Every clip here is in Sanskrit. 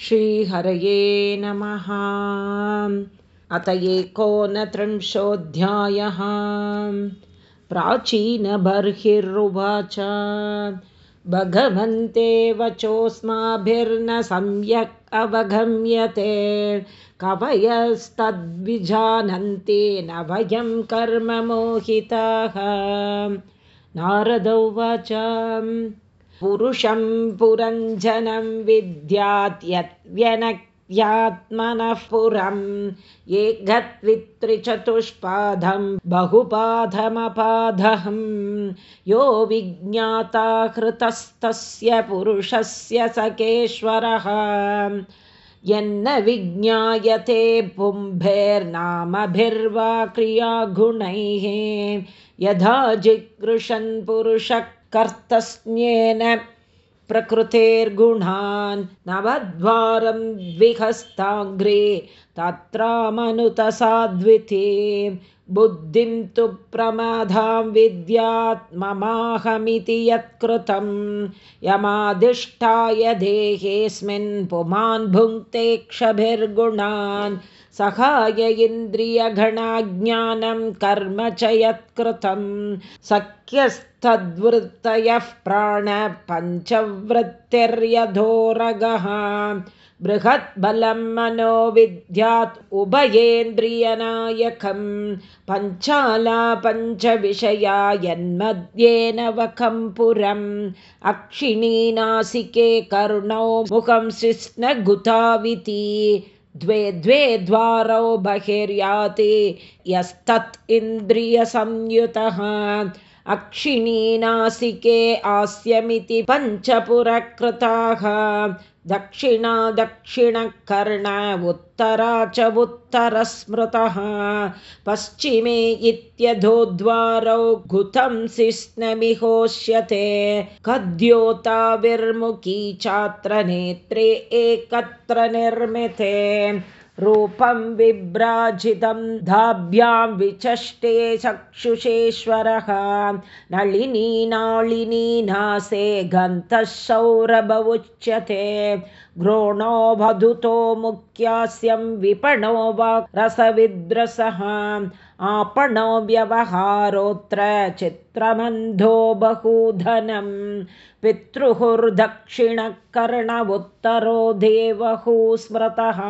श्रीहरये नमः। अत एकोनत्रिंशोऽध्यायः। प्राचीनबर्हिरुवाच। भगवन्ते वचोऽस्माभिर्न सम्यक् अवगम्यते। कवयस्तद्विजानन्ति न वयं कर्ममोहिताः नारदौवाच पुरुषं पुरञ्जनं विद्यात्यत्व्यनक्त्यात्मनः पुरं ये गत्वित्रिचतुष्पादं बहुपादमपादहं यो विज्ञाता कृतस्तस्य पुरुषस्य सकेश्वरः। यन्न विज्ञायते पुम्भेर्नामभिर्वा क्रियागुणैः। यथा जिगृशन् पुरुषः कर्तस्न्येन प्रकृतेर्गुणान् नवद्वारं द्विहस्ताग्रे तत्रामनुतसाद्विते बुद्धिं तु प्रमादां विद्यात्ममाहमिति यत्कृतं यमादिष्टाय देहेऽस्मिन् पुमान् भुङ्क्ते क्षभिर्गुणान् सहाय इन्द्रियगणाज्ञानं कर्म च यत्कृतं सख्यस्तद्वृत्तयः प्राणपञ्चवृत्तिर्यधोरगः। बृहद्बलं मनोविद्यात् उभयेन्द्रियनायकं पञ्चाला पञ्चविषया यन्मध्येन वखं पुरम्। अक्षिणीनासिके कर्णौ मुखं शिस्नगुताविति द्वे द्वे द्वारौ बहिर्याति यस्तत् इन्द्रियसंयुतः। अक्षिणीनासिके आस्यमिति पञ्चपुरकृताः दक्षिणा दक्षिणकर्ण उत्तरा च उत्तरस्मृतः। पश्चिमे इत्यधोद्वारौ घुतं शिस्नमिहोष्यते कद्योताविर्मुखी चात्र नेत्रे एकत्र निर्मिते रूपं विभ्राजितं धाभ्यां विचष्टे चक्षुषेश्वरः। नालिनी नासे गन्तः सौरभ उच्यते घ्रोणो वधुतो मुख्यास्यं विपणो वा रसविद्रसः आपणो व्यवहारोऽत्र चित्रमन्धो बहुधनं। पितृहुर्दक्षिणकर्ण उत्तरो देवहु स्मृतः।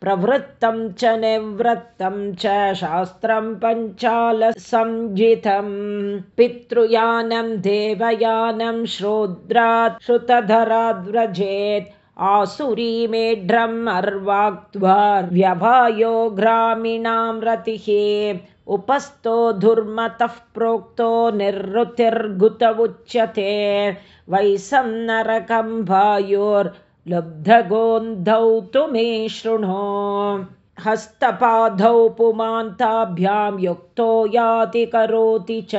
प्रवृत्तं च निवृत्तं च शास्त्रं पञ्चालसंजितं। पितृयानं देवयानं श्रोद्रात् श्रुतधराद्व्रजेत् आसुरी मेढ्रम् अर्वाक्त्वार्व्यभायो ग्रामीणां रतिः उपस्थो धुर्मतः प्रोक्तो निरृतिर्गुत उच्यते वैसं नरकं वायोर्लब्धगोन्धौ तु मे शृणो। हस्तपाधौ पुमान्ताभ्यां युक्तो याति करोति च।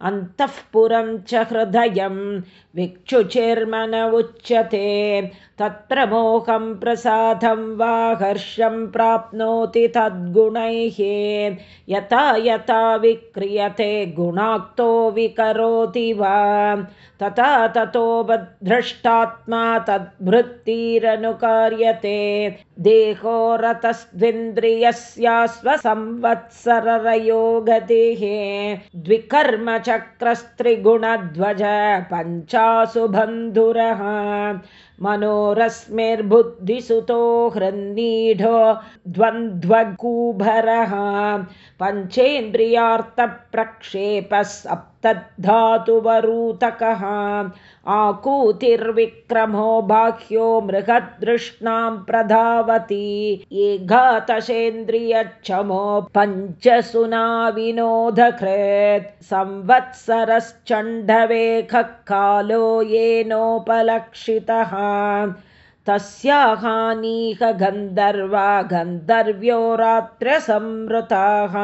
अन्तःपुरं च हृदयं विक्षुचिर्मन उच्यते तत्र मोहं प्रसादं वा हर्षं प्राप्नोति तद्गुणैः। यथा यथा विक्रियते गुणाक्तो विकरोति वा। तथा ततो बद्धृष्टात्मा तद्भृत्तिरनुकार्यते देहो रतस्त्विन्द्रियस्यास्वसंवत्सरयो गतिः द्विकर्मचक्रस्त्रिगुणध्वज पञ्चासु बन्धुरः मनोरस्मिर्बुद्धिसुतो हृन्नीढो द्वन्द्वकूभरः पञ्चेन्द्रियार्थप्रक्षेपः सप्तधातुवरूतकः आकूतिर्विक्रमो बाह्यो मृगदृष्णां प्रधावति। एघातशेन्द्रियच्छमो पञ्चसुनाविनोदकृत्। संवत्सरश्चण्डवेखः कालो येनोपलक्षितः तस्याहानीह गन्धर्वा गन्धर्व्यो रात्रसंवृताः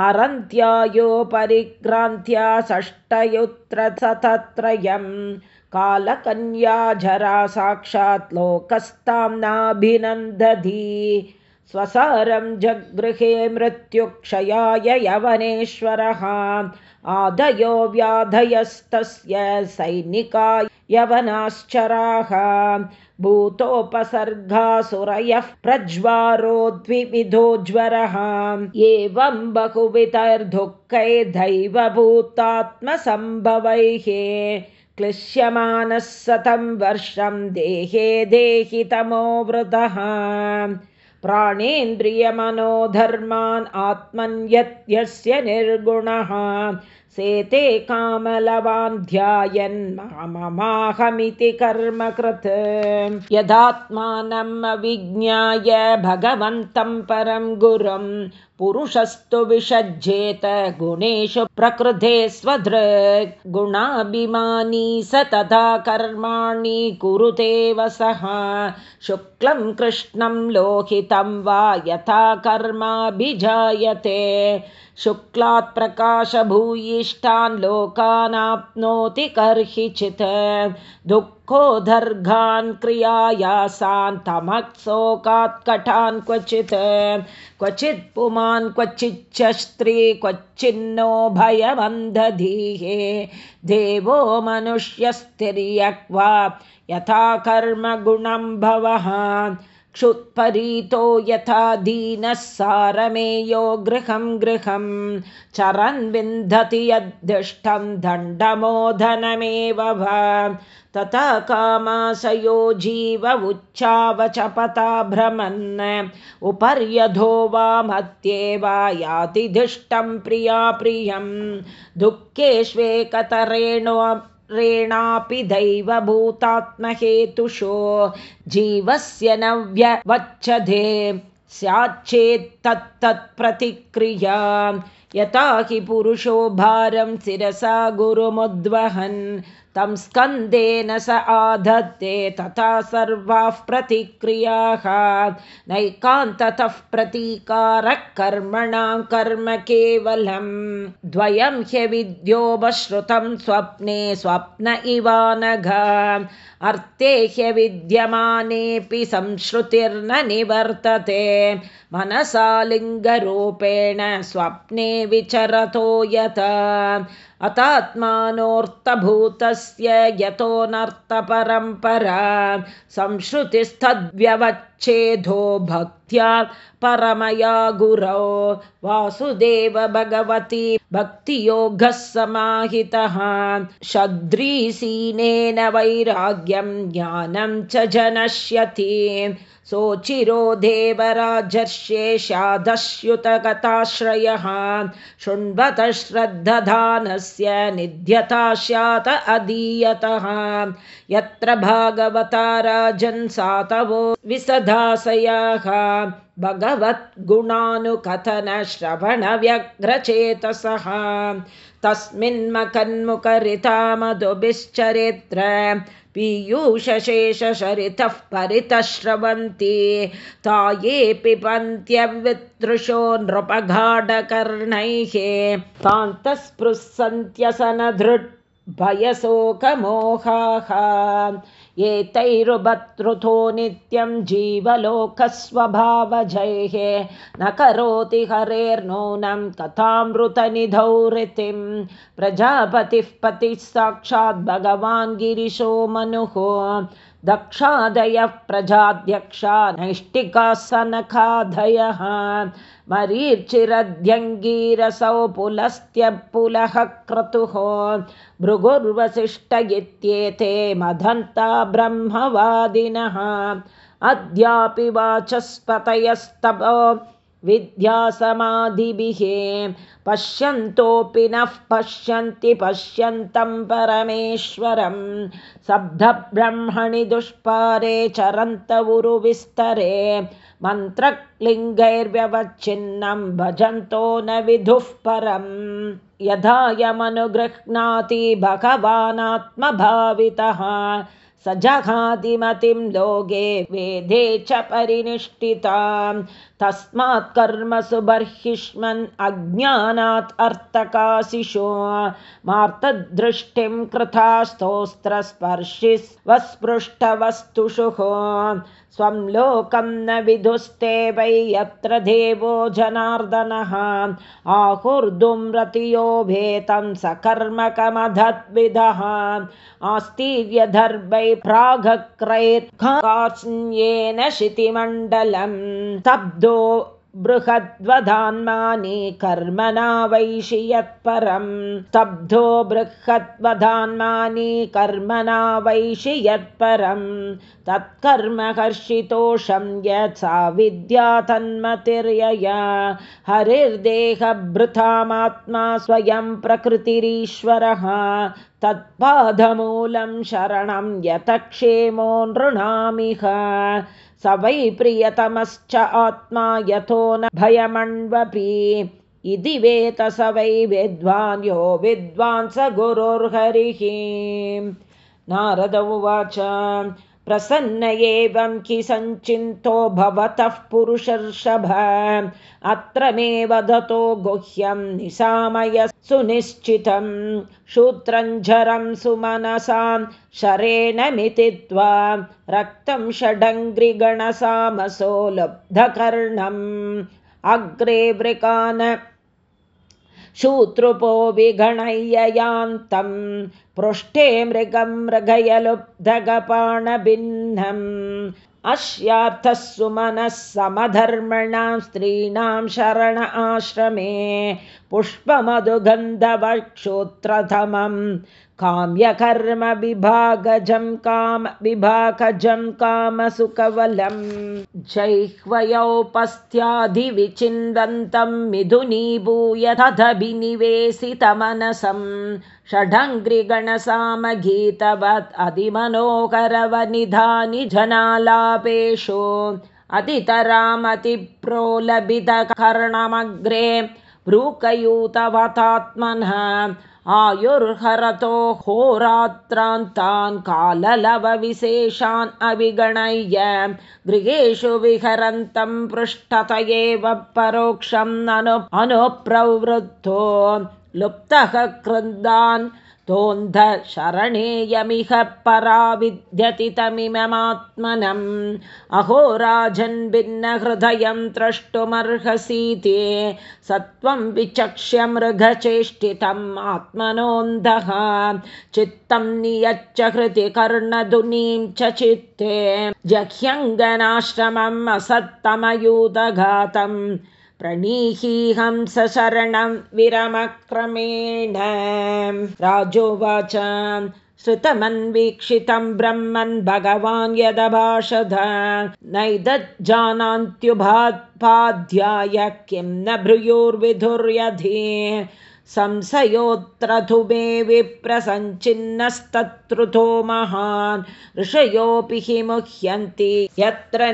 हरन्त्यायो परिक्रान्त्या षष्टयुत्रशतत्रयं कालकन्या जरा साक्षात् लोकस्तां नाभिनन्दधि। स्वसारं जगृहे मृत्युक्षयाय यवनेश्वरः। आदयो व्याधयस्तस्य सैनिका यवनाश्चराः भूतोपसर्गासुरयः प्रज्वारो द्विविधो ज्वरः। एवं बहुवितर्दुःखैर्दैवभूतात्मसम्भवैः क्लिश्यमानः सतं वर्षं देहे देहि तमोवृतः प्राणेन्द्रियमनोधर्मान् आत्मन्यस्य निर्गुणः सेते कामलवान् ध्यायन् माममाहमिति कर्म कृत् यदात्मानम् अविज्ञाय भगवन्तं परं गुरुं पुरुषस्तु विषज्येत गुणेषु प्रकृते स्वधृग् गुणाभिमानी स तथा कर्माणि कुरुते वसः शुक्लं कृष्णं लोहितं वा यथा कर्माभिजायते शुक्लात् प्रकाशभूयिष्ठान् लोकानाप्नोति कर्हिचित् दुःखोदर्घान् क्रियायासान् तमक्सोकात् कटान् क्वचित्। क्वचित् पुमान् क्वचिच्च स्त्री क्वचिन्नो भयवन्धीः देवो मनुष्यस्तिर्यक्वा यथा कर्मगुणं भवः क्षुत्परीतो यथा दीनः सारमेयो गृहं गृहं चरन् विन्दति यद्दिष्टं दण्डमोदनमेव तथा कामाशयो जीव उच्चावचपता भ्रमन्। उपर्यधो वा मध्ये वा यातिधिष्टं प्रिया प्रियं। दुःखेष्वेकतरेणो णापि दैवभूतात्महेतुषो। जीवस्य न व्यवच्छधे स्याच्चेत्तत्तत्प्रतिक्रिया यथा हि पुरुषो भारं शिरसा गुरुमुद्वहन् तं स्कन्देन स आधत्ते तथा सर्वाः प्रतिक्रियाः। नैकान्ततः प्रतीकारः कर्मणां कर्म केवलं द्वयं ह्यविद्योपश्रुतं स्वप्ने स्वप्न इवानघ। अर्थे ह्यविद्यमानेऽपि संश्रुतिर्न निवर्तते। मनसा लिङ्गरूपेण स्वप्ने विचरतो यत अतात्मानोऽर्थभूतस्य यतोऽनर्थपरम्परा संश्रुतिस्तद्व्यवच्छेदो परमया गुरौ वासुदेव भगवती भक्तियोगः समाहितः। शद्रीसीनेन वैराग्यं ज्ञानं च जनश्यति सोचिरो देवराजर्षेषादश्युतगताश्रयः शृण्वत श्रद्धधानस्य निध्यता स्यात् अधीयतः। यत्र भागवता राजन् सातवो विसदासयाः भगवद्गुणानुकथनश्रवणव्यग्रचेतसः। तस्मिन्मकन्मुखरिता मधुभिश्चरित्र पीयूषशेषरितः परितः श्रवन्ति तायेऽपि पन्त्यवितृशो नृपघाढकर्णैः कान्तस्पृशन्त्यसनधृट् भयशोकमोहाः एतैरुभतृथो नित्यं जीवलोकस्वभावजैः न करोति हरेर्नूनं कथामृतनिधौ ऋतिं प्रजापतिः पतिः साक्षात् भगवान् गिरिशो मनुः दक्षादयः प्रजाध्यक्षा नैष्टिकासनखादयः मरीर्चिरध्यङ्गीरसौ पुलस्त्यपुलः क्रतुः भृगुर्वसिष्ठ इत्येते मदन्ता ब्रह्मवादिनः। अद्यापि वाचस्पतयस्तपो विद्यासमाधिभिः पश्यन्तोऽपि नः पश्यन्ति पश्यन्तं परमेश्वरं। सब्धब्रह्मणि दुष्पारे चरन्तवुरुविस्तरे मन्त्रलिङ्गैर्व्यवच्छिन्नं भजन्तो न विदुः परं। यथायमनुगृह्णाति भगवानात्मभावितः। स जहादिमतिं लोके वेदे च परिनिष्ठितां तस्मात् कर्मसु बर्हिष्मन् अज्ञानात् अर्थकाशिषु। मार्तदृष्टिं कृथा स्तोस्त्रस्पर्शिस्वस्पृष्टवस्तुषु स्वं लोकं न विदुस्ते वै यत्र देवो जनार्दनः। आहुर्दुं रतियो भेतं सकर्मकमधद्विधः। आस्तीर्यधर्भै प्रागक्रैर्कास्न्येन शितिमण्डलम् बृहद्वधान्मानि कर्मणा वैषि यत्परं। स्तब्धो बृहद्वधान्मानि कर्मणा वैषि यत्परं। तत्कर्म हर्षितोषं यत् सा विद्या तन्मतिर्यया। हरिर्देहभृतामात्मा स्वयं प्रकृतिरीश्वरः। तत्पादमूलं शरणं यतक्षेमो नृणामिह स वै प्रियतमश्च आत्मा यथो न भयमण्वपि। इति वेत स वै विद्वान् यो विद्वान् स गुरुर्हरिः। नारद उवाच प्रसन्न एवं कि सञ्चिन्तो भवतः पुरुषर्षभ। अत्र मे वदतो गुह्यं निसामय सुनिश्चितं। शूत्रञ्जरं सुमनसां शरेण मितित्वा रक्तं षडङ्ग्रिगणसामसो लब्धकर्णम्। अग्रे वृकान शूतृपो विगणय्ययान्तं पृष्ठे मृगं मृगयलुब्धगपाणभिन्नम् अस्यार्थः सुमनः समधर्मणां स्त्रीणां शरण आश्रमे पुष्पमधुगन्धवक्षोत्रतमं काम्यकर्म विभागजं काम विभागजं कामसुकवलं। जैह्वयोपस्थ्याधिविचिन्वन्तं मिथुनीभूय तदभिनिवेशितमनसं षडङ्घ्रिगणसामगीतवत् अधिमनोहरवनिधानि जनालापेषु अतितरामतिप्रोलभितकर्णमग्रे भ्रूकयूतवतात्मनः आयुर्हरतो होरात्रान्तान् काललवविशेषान् अविगणय्य गृहेषु विहरन्तं पृष्ठत एव परोक्षं अनु अनुप्रवृद्धो लुप्तः कृन्दान् तोन्धशरणेयमिह परा विद्यति तमिममात्मनम् अहोराजन् भिन्नहृदयं द्रष्टुमर्हसीति। सत्वं विचक्ष्य मृगचेष्टितम् आत्मनोऽन्धः चित्तं नियच्च हृति कर्णधुनीं च चित्ते। जह्यङ्गनाश्रमम् असत्तमयूतघातम् प्रणीहीहंसशरणं विरमक्रमेण। राजोवाच श्रुतमन्वीक्षितं ब्रह्मन् भगवान् यदभाषध नैदज्जानान्त्युभात्पाध्याय किं न भ्रुयोर्विधुर्यधि। संशयोऽत्र तु मे विप्रसञ्चिन्नस्तत्रुतो महान् ऋषयोऽपि हि मुह्यन्ति। यत्र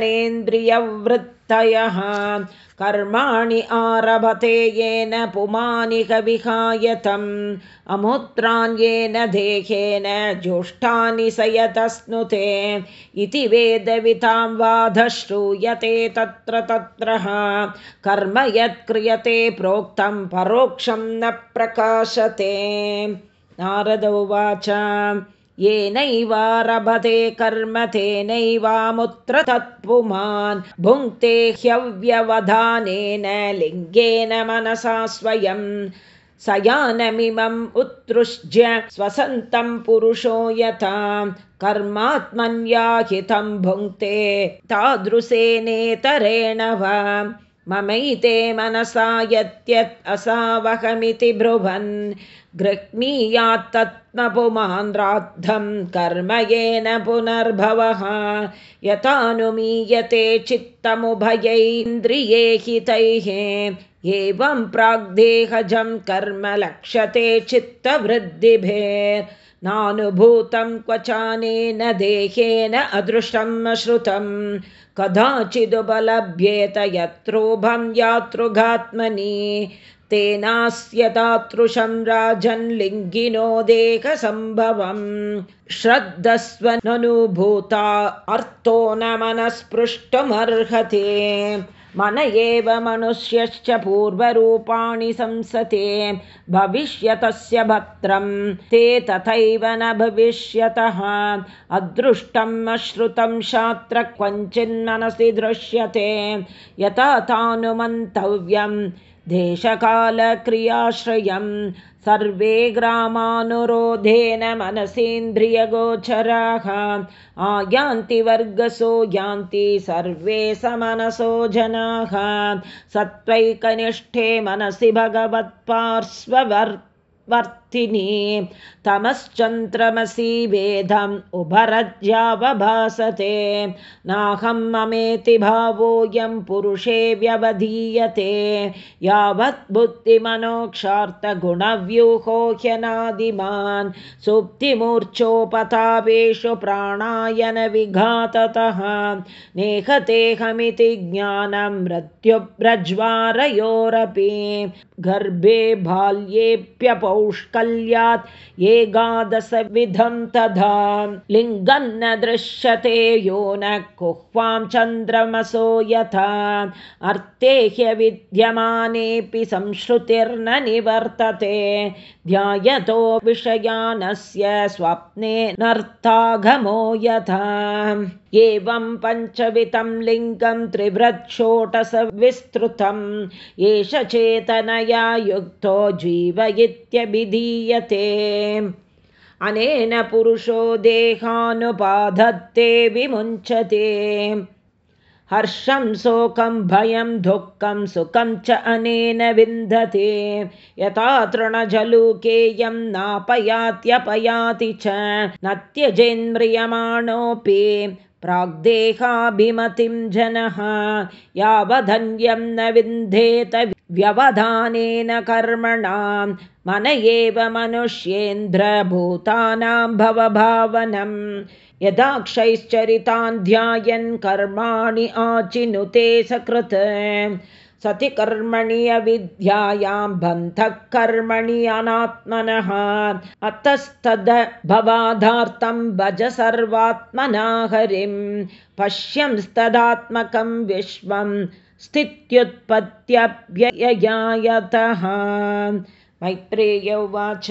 नेन्द्रियवृत्तयः कर्माणि आरभते येन पुमानिह विहायतम्। अमुत्रान्येन देहेन ज्योष्ठानि स यतस्नुते इति वेदवितां वाधः श्रूयते तत्र तत्र। कर्म यत्क्रियते प्रोक्तं परोक्षं न प्रकाशते। नारद उवाच येनैवारभते कर्म तेनैवामुत्र तत्पुमान् भुङ्क्ते ह्यव्यवधानेन लिङ्गेन मनसा स्वयं सयानमिमम् उत्तृज्य स्वसन्तं पुरुषो यथा कर्मात्मन्याहितं भुङ्क्ते तादृशेनेतरेण वा ममैते मनसा यत्यत् असावहमिति ब्रुवन् गृह्णीयात्तत्मपुमान्द्राद्धं कर्म येन पुनर्भवः यथानुमीयते चित्तमुभयैन्द्रिये हितैः एवं प्राग्देहजं कर्म लक्ष्यते चित्तवृद्धिभेर् नानुभूतं क्वचानेन देहेन अदृशम् अश्रुतं कदाचिदुपलभ्येत यत्रोभं यातृघात्मनि तेनास्य तातृशं राजन्लिङ्गिनो देहसम्भवम् श्रद्धस्वननुभूता अर्थो न मनस्पृष्टुमर्हते मन एव मनुष्यश्च पूर्वरूपाणि संसते भविष्यतस्य भद्रं ते तथैव न भविष्यतः। अदृष्टम् अश्रुतं शात्र क्वचिन्मनसि दृश्यते यथा तानुमन्तव्यं देशकालक्रियाश्रयं स सर्वे ग्रामानुरोधेन मनसीन्द्रियगोचराः। आयान्ति वर्गसो यान्ति सर्वे समनसो जनाः। सत्त्वैकनिष्ठे मनसि भगवत्पार्श्ववर् तमश्चन्द्रमसि वेदम् उभरज्यावभासते नाहं ममेति भावोऽयं पुरुषे व्यवधीयते। यावत् बुद्धिमनोक्षार्थगुणव्यूहो ह्यनादिमान्। सुप्तिमूर्च्छोपतापेषु प्राणायनविघाततः। नेहतेहमिति ज्ञानं मृत्युप्रज्वारयोरपि गर्भे बाल्येऽप्यपौष्कल्यात् एकादशविधं तथा लिङ्गं न दृश्यते यो न कुह्वां चन्द्रमसो यथा अर्थे ह्यविद्यमानेऽपि संश्रुतिर्न निवर्तते ध्यायतो विषयानस्य स्वप्ने नर्तागमो यथा एवं पञ्चवितं लिङ्गं त्रिभृच्छोटसविस्तृतम् एष चेतनया युक्तो जीव इत्यभिधीयते अनेन पुरुषो देहानुपाधत्ते विमुञ्चते। हर्षं शोकं भयं दुःखं सुखं च अनेन विन्दते। यथा तृणजलुकेयं नापयात्यपयाति च। न त्यजेन्म्रियमाणोऽपि प्राग्देहाभिमतिं जनः यावधन्यं न विन्धेत व्यवधानेन कर्मणां मन एव मनुष्येन्द्रभूतानां भवभावनं। यदाक्षैश्चरितान् ध्यायन् कर्माणि आचिनुते सकृत् सति कर्मणि अविद्यायां बन्धः कर्मणि अनात्मनः अतस्तद भवादार्थं भज सर्वात्मना हरिं। पश्यंस्तदात्मकं विश्वं स्थित्युत्पत्त्यभ्ययायतः मैत्रेय उवाच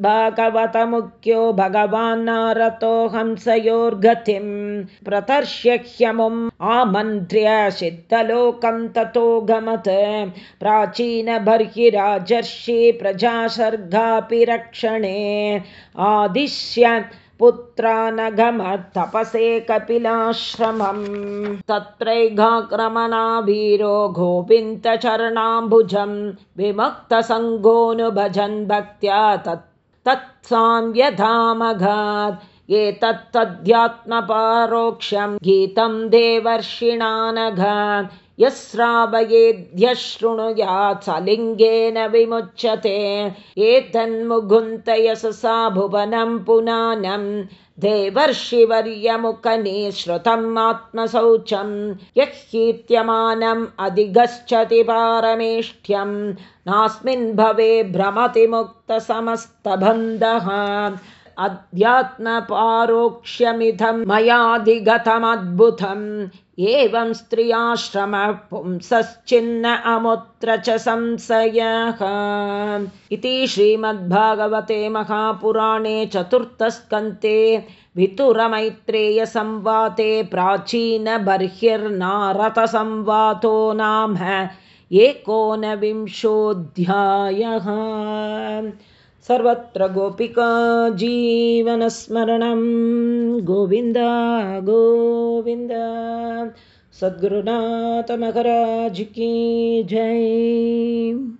भागवतमुख्यो भगवान् नारतो हंसयोर्गतिं प्रतर्श्यह्यमुम् आमन्त्र्य सिद्धलोकं ततो गमत्। प्राचीनबर्हिराजर्षि प्रजासर्गापि रक्षणे। आदिश्य पुत्रानगमत्तपसे कपिलाश्रमम्। तत्रैघाक्रमणाभीरो गोविन्दचरणाम्बुजं विमुक्तसङ्गोऽनुभजन् भक्त्या तत् तत्साम्यधामघात् एतत्तध्यात्मपारोक्षं गीतं देवर्षिणानघात्। यस्रावयेद्य शृणुयात् सलिङ्गेन विमुच्यते। एतन्मुगुन्तयससा भुवनं पुनानं देवर्षिवर्यमुखनिःश्रुतम् आत्मशौचं यः कीर्त्यमानम् अधिगच्छति पारमेष्ठ्यं नास्मिन् भवे भ्रमति मुक्तसमस्तबन्धः अध्यात्मपारोक्ष्यमिदं मयाधिगतमद्भुतम् एवं स्त्रियाश्रमः पुंसश्चिन्न अमुत्र च संशयः। इति श्रीमद्भागवते महापुराणे चतुर्थस्कन्ते वितुरमैत्रेयसंवाते प्राचीनबर्हिर्नारतसंवातो नाम एकोनविंशोऽध्यायः सर्वत्र गोपिका जीवनस्मरणं। गोविन्द गोविन्द। सद्गुरुनाथमकराजिकी जय